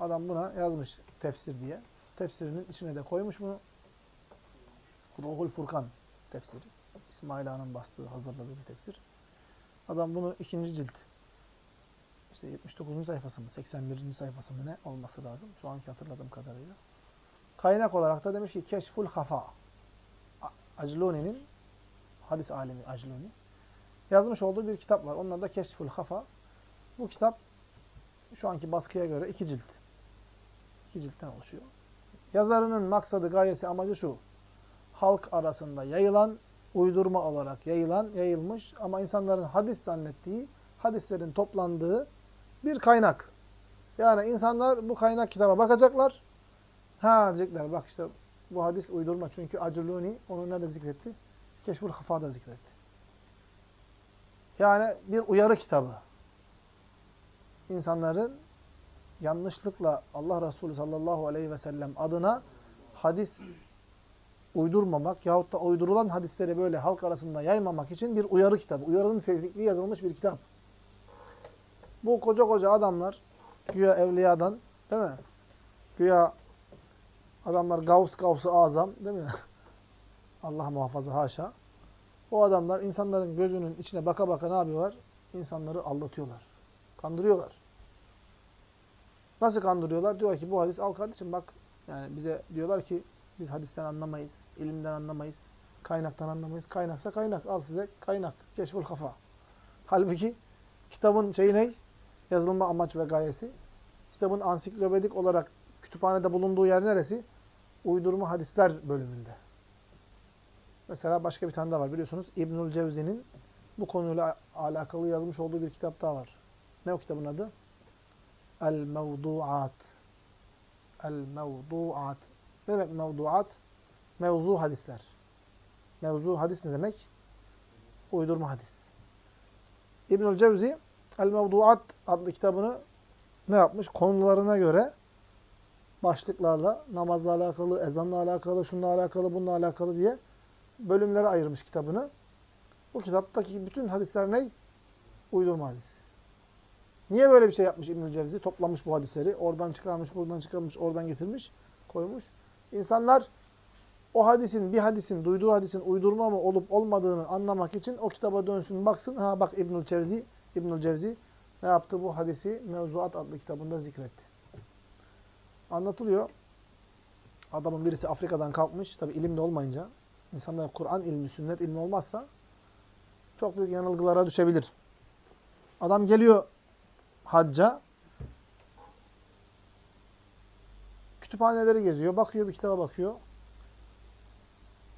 Adam buna yazmış tefsir diye. Tefsirinin içine de koymuş bunu. Ruhul Furkan tefsiri. İsmail Han'ın bastığı, hazırladığı bir tefsir. Adam bunu ikinci cilt. İşte 79. sayfası mı, 81. sayfası mı ne olması lazım? Şu anki hatırladığım kadarıyla. Kaynak olarak da demiş ki Keşful Hafa. Acluni'nin hadis alemi Acluni yazmış olduğu bir kitap var. Onun adı da Keşful Hafa. Bu kitap şu anki baskıya göre iki cilt. İki ciltten oluşuyor. Yazarının maksadı, gayesi, amacı şu. Halk arasında yayılan, uydurma olarak yayılan, yayılmış ama insanların hadis zannettiği, hadislerin toplandığı bir kaynak. Yani insanlar bu kaynak kitaba bakacaklar. Ha diyecekler bak işte bu hadis uydurma. Çünkü Acıluni onu nerede zikretti? Keşful Hafa'da zikretti. Yani bir uyarı kitabı. İnsanların yanlışlıkla Allah Resulü sallallahu aleyhi ve sellem adına hadis uydurmamak yahut da uydurulan hadisleri böyle halk arasında yaymamak için bir uyarı kitabı. Uyarının tevfikli yazılmış bir kitap. Bu koca koca adamlar güya evliyadan değil mi? Güya adamlar gavs gavsı azam değil mi? Allah muhafaza haşa. O adamlar insanların gözünün içine baka baka ne yapıyorlar? İnsanları aldatıyorlar. Kandırıyorlar. Nasıl kandırıyorlar? Diyor ki bu hadis al kardeşim bak. Yani bize diyorlar ki biz hadisten anlamayız, ilimden anlamayız, kaynaktan anlamayız. Kaynaksa kaynak. Al size kaynak. Keşful kafa. Halbuki kitabın şeyi ne? Yazılma amaç ve gayesi. Kitabın ansiklopedik olarak kütüphanede bulunduğu yer neresi? Uydurma hadisler bölümünde. Mesela başka bir tane daha var biliyorsunuz. İbnül Cevzi'nin bu konuyla alakalı yazmış olduğu bir kitap daha var. Ne o kitabın adı? El-Mevdu'at. El-Mevdu'at. Ne demek mevduat? Mevzu hadisler. Mevzu hadis ne demek? Uydurma hadis. İbnül Cevzi El-Mevduat adlı kitabını ne yapmış? Konularına göre başlıklarla, namazla alakalı, ezanla alakalı, şunla alakalı, bununla alakalı diye bölümlere ayırmış kitabını. Bu kitaptaki bütün hadisler ne? Uydurma hadis. Niye böyle bir şey yapmış İbnül Cevzi? Toplamış bu hadisleri. Oradan çıkarmış, buradan çıkarmış, oradan getirmiş, koymuş. İnsanlar o hadisin, bir hadisin, duyduğu hadisin uydurma mı olup olmadığını anlamak için o kitaba dönsün, baksın. Ha bak İbnül Cevzi, İbnül Cevzi ne yaptı? Bu hadisi Mevzuat adlı kitabında zikretti. Anlatılıyor. Adamın birisi Afrika'dan kalkmış. Tabi ilim de olmayınca. insanlar Kur'an ilmi, sünnet ilmi olmazsa çok büyük yanılgılara düşebilir. Adam geliyor hacca. Kütüphaneleri geziyor. Bakıyor bir kitaba bakıyor.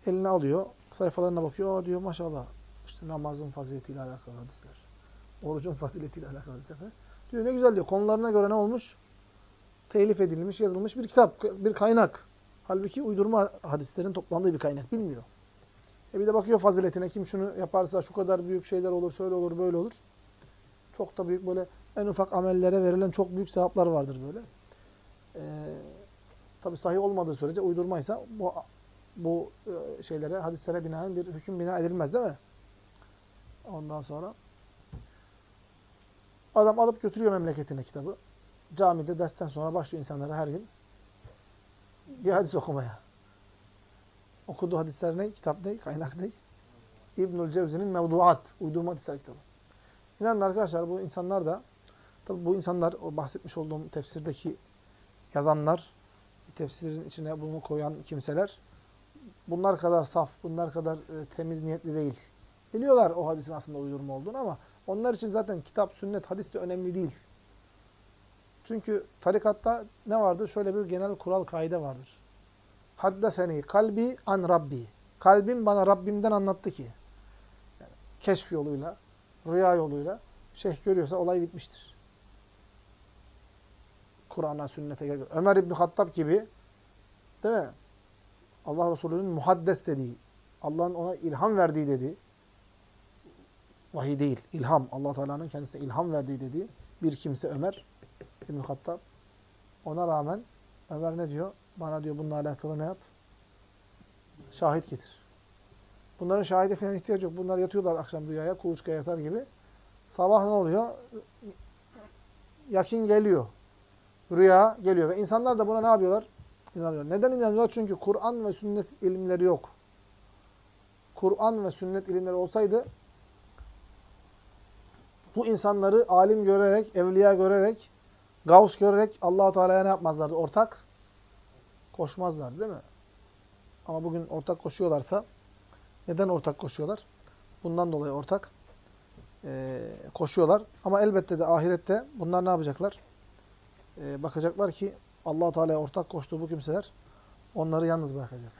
Eline alıyor. Sayfalarına bakıyor. Diyor maşallah. İşte namazın faziletiyle alakalı hadisler. Orucun faziletiyle alakalı hadisler. Diyor ne güzel diyor. Konularına göre ne olmuş? Telif edilmiş, yazılmış bir kitap, bir kaynak. Halbuki uydurma hadislerin toplandığı bir kaynak. Bilmiyor. E bir de bakıyor faziletine. Kim şunu yaparsa şu kadar büyük şeyler olur, şöyle olur, böyle olur. Çok da büyük böyle en ufak amellere verilen çok büyük sevaplar vardır böyle. Ee, Tabi sahih olmadığı sürece uydurmaysa bu bu e, şeylere, hadislere binaen bir hüküm bina edilmez değil mi? Ondan sonra adam alıp götürüyor memleketine kitabı. Camide dersten sonra başlıyor insanlara her gün bir hadis okumaya. Okuduğu hadisler ne? Kitap ne? Kaynak ne? İbnül Cevzi'nin Mevduat, uydurma hadisler kitabı. İnanın arkadaşlar bu insanlar da tabi bu insanlar o bahsetmiş olduğum tefsirdeki yazanlar tefsirin içine bunu koyan kimseler bunlar kadar saf, bunlar kadar e, temiz niyetli değil. Biliyorlar o hadisin aslında uydurma olduğunu ama onlar için zaten kitap, sünnet, hadis de önemli değil. Çünkü tarikatta ne vardır? Şöyle bir genel kural, kaide vardır. Haddeseni kalbi an Rabbi. Kalbim bana Rabbimden anlattı ki. Yani keşf yoluyla, rüya yoluyla şeyh görüyorsa olay bitmiştir. Kur'an'a, sünnete geliyor. Ömer İbni Hattab gibi değil mi? Allah Resulü'nün muhaddes dediği, Allah'ın ona ilham verdiği dediği, vahiy değil, ilham, allah Teala'nın kendisine ilham verdiği dediği bir kimse Ömer İbni Hattab. Ona rağmen Ömer ne diyor? Bana diyor bununla alakalı ne yap? Şahit getir. Bunların şahide falan ihtiyacı yok. Bunlar yatıyorlar akşam rüyaya, kuluçka yatar gibi. Sabah ne oluyor? Yakin geliyor. Rüya geliyor. Ve insanlar da buna ne yapıyorlar? İnanıyor. Neden inanıyorlar? Çünkü Kur'an ve sünnet ilimleri yok. Kur'an ve sünnet ilimleri olsaydı bu insanları alim görerek, evliya görerek, gavs görerek allah Teala'ya ne yapmazlardı? Ortak koşmazlar değil mi? Ama bugün ortak koşuyorlarsa neden ortak koşuyorlar? Bundan dolayı ortak e, koşuyorlar. Ama elbette de ahirette bunlar ne yapacaklar? E, bakacaklar ki allah Teala'ya ortak koştuğu bu kimseler onları yalnız bırakacak.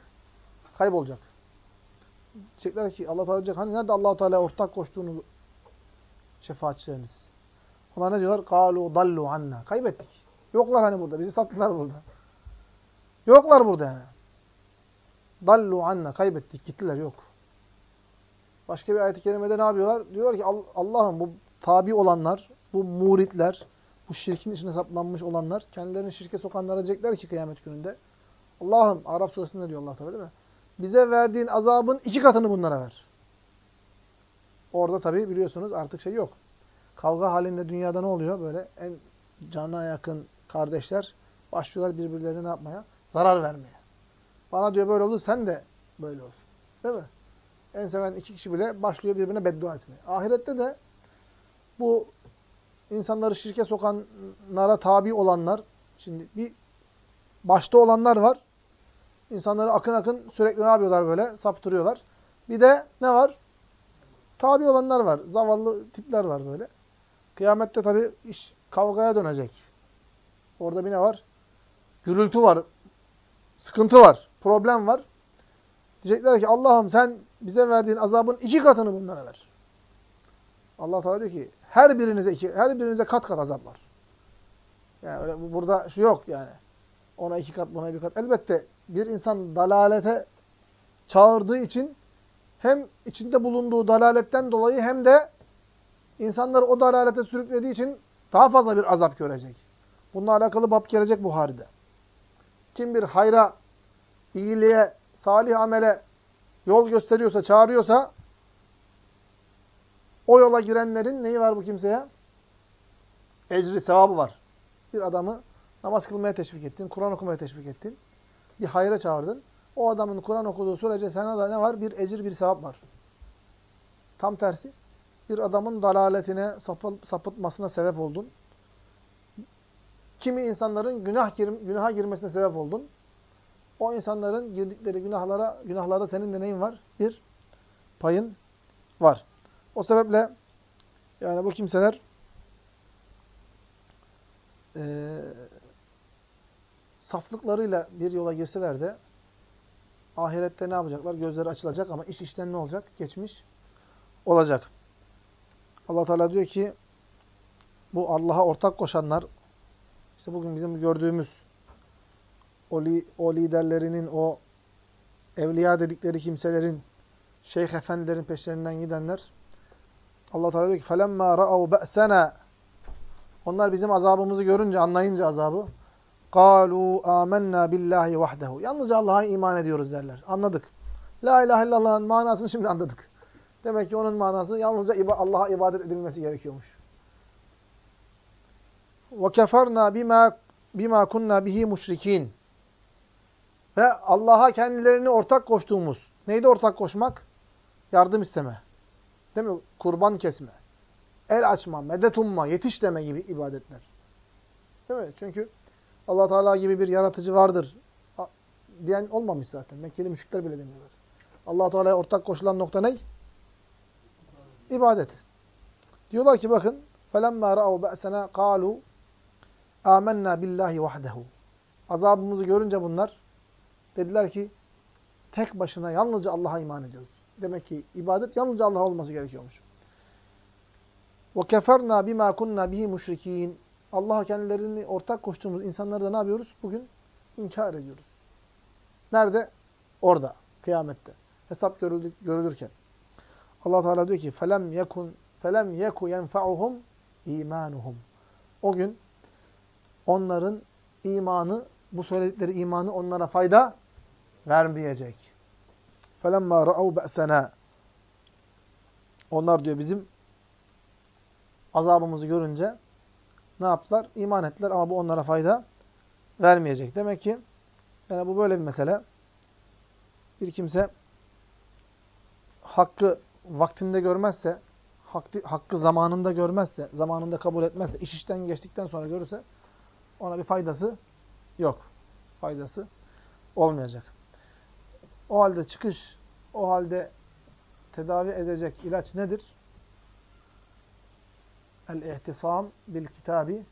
Kaybolacak. Diyecekler ki allah Teala diyecek hani nerede allah Teala'ya ortak koştuğunuz şefaatçileriniz? Onlar ne diyorlar? Kalu dallu anna. Kaybettik. Yoklar hani burada. Bizi sattılar burada. Yoklar burada yani. Dallu anna. Kaybettik. Gittiler. Yok. Başka bir ayet-i kerimede ne yapıyorlar? Diyorlar ki Allah'ım bu tabi olanlar, bu muritler, bu şirkin içine saplanmış olanlar, kendilerini şirke sokanlara diyecekler ki kıyamet gününde, Allah'ım, Araf suresinde diyor Allah Teala değil mi? Bize verdiğin azabın iki katını bunlara ver. Orada tabi biliyorsunuz artık şey yok. Kavga halinde dünyada ne oluyor? Böyle en cana yakın kardeşler başlıyorlar birbirlerine ne yapmaya? Zarar vermeye. Bana diyor böyle oldu, sen de böyle olsun. Değil mi? En seven iki kişi bile başlıyor birbirine beddua etmeye. Ahirette de bu insanları şirke sokanlara tabi olanlar, şimdi bir başta olanlar var. İnsanları akın akın sürekli ne yapıyorlar böyle? Saptırıyorlar. Bir de ne var? Tabi olanlar var. Zavallı tipler var böyle. Kıyamette tabi iş kavgaya dönecek. Orada bir ne var? Gürültü var. Sıkıntı var. Problem var. Diyecekler ki Allah'ım sen bize verdiğin azabın iki katını bunlara ver. Allah Teala diyor ki her birinize iki, her birinize kat kat azap var. Yani öyle burada şu yok yani. Ona iki kat, buna bir kat. Elbette bir insan dalalete çağırdığı için hem içinde bulunduğu dalaletten dolayı hem de insanları o dalalete sürüklediği için daha fazla bir azap görecek. Bununla alakalı bab gelecek Buhari'de. Kim bir hayra, iyiliğe, salih amele yol gösteriyorsa, çağırıyorsa o yola girenlerin neyi var bu kimseye? Ecri, sevabı var. Bir adamı namaz kılmaya teşvik ettin, Kur'an okumaya teşvik ettin. Bir hayra çağırdın. O adamın Kur'an okuduğu sürece sana da ne var? Bir ecir, bir sevap var. Tam tersi. Bir adamın dalaletine, sapıtmasına sebep oldun. Kimi insanların günah gir, günaha girmesine sebep oldun. O insanların girdikleri günahlara, günahlarda senin de neyin var? Bir payın var. O sebeple yani bu kimseler e, saflıklarıyla bir yola girseler de ahirette ne yapacaklar? Gözleri açılacak ama iş işten ne olacak? Geçmiş olacak. Allah Teala diyor ki bu Allah'a ortak koşanlar işte bugün bizim gördüğümüz o, li, o liderlerinin o evliya dedikleri kimselerin şeyh efendilerin peşlerinden gidenler Allah Teala diyor ki felemma ra'u ba'sana onlar bizim azabımızı görünce anlayınca azabı kalu amennâ billahi vahdehu yalnızca Allah'a iman ediyoruz derler. Anladık. La ilahe illallah'ın manasını şimdi anladık. Demek ki onun manası yalnızca Allah'a ibadet edilmesi gerekiyormuş. وَكَفَرْنَا بِمَا بِمَا كُنَّا بِهِ مُشْرِك۪ينَ Ve Allah'a kendilerini ortak koştuğumuz. Neydi ortak koşmak? Yardım isteme. Değil mi? Kurban kesme. El açma, medet umma, yetiş deme gibi ibadetler. Değil mi? Çünkü allah Teala gibi bir yaratıcı vardır diyen olmamış zaten. Mekkeli müşrikler bile demiyorlar. allah Teala'ya ortak koşulan nokta ne? İbadet. Diyorlar ki bakın فَلَمَّا رَأَوْ بَأْسَنَا قَالُوا آمَنَّا بِاللّٰهِ وَحْدَهُ Azabımızı görünce bunlar dediler ki tek başına yalnızca Allah'a iman ediyoruz. Demek ki ibadet yalnızca Allah'a olması gerekiyormuş. وَكَفَرْنَا بِمَا كُنَّا بِهِ مُشْرِك۪ينَ Allah'a kendilerini ortak koştuğumuz insanları da ne yapıyoruz? Bugün inkar ediyoruz. Nerede? Orada. Kıyamette. Hesap görüldük, görülürken. Allah Teala diyor ki felem yekun felem yeku yenfa'uhum imanuhum. O gün onların imanı bu söyledikleri imanı onlara fayda vermeyecek. Felemma ra'u ba'sana. Onlar diyor bizim azabımızı görünce ne yaptılar? İman ettiler ama bu onlara fayda vermeyecek. Demek ki yani bu böyle bir mesele. Bir kimse hakkı vaktinde görmezse, hakkı, hakkı zamanında görmezse, zamanında kabul etmezse, iş işten geçtikten sonra görürse ona bir faydası yok. Faydası olmayacak. O halde çıkış, o halde tedavi edecek ilaç nedir? El-ihtisam bil kitabi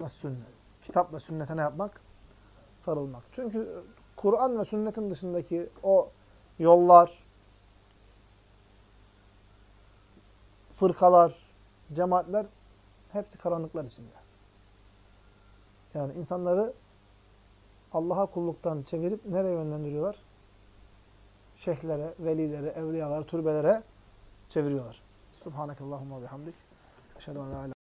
ve sünnet. Kitap ve sünnete ne yapmak? Sarılmak. Çünkü Kur'an ve sünnetin dışındaki o yollar, fırkalar, cemaatler hepsi karanlıklar içinde. Yani insanları Allah'a kulluktan çevirip nereye yönlendiriyorlar? Şeyhlere, velilere, evliyalara, türbelere çeviriyorlar. Subhanakallahumma bihamdik. Eşhedü en la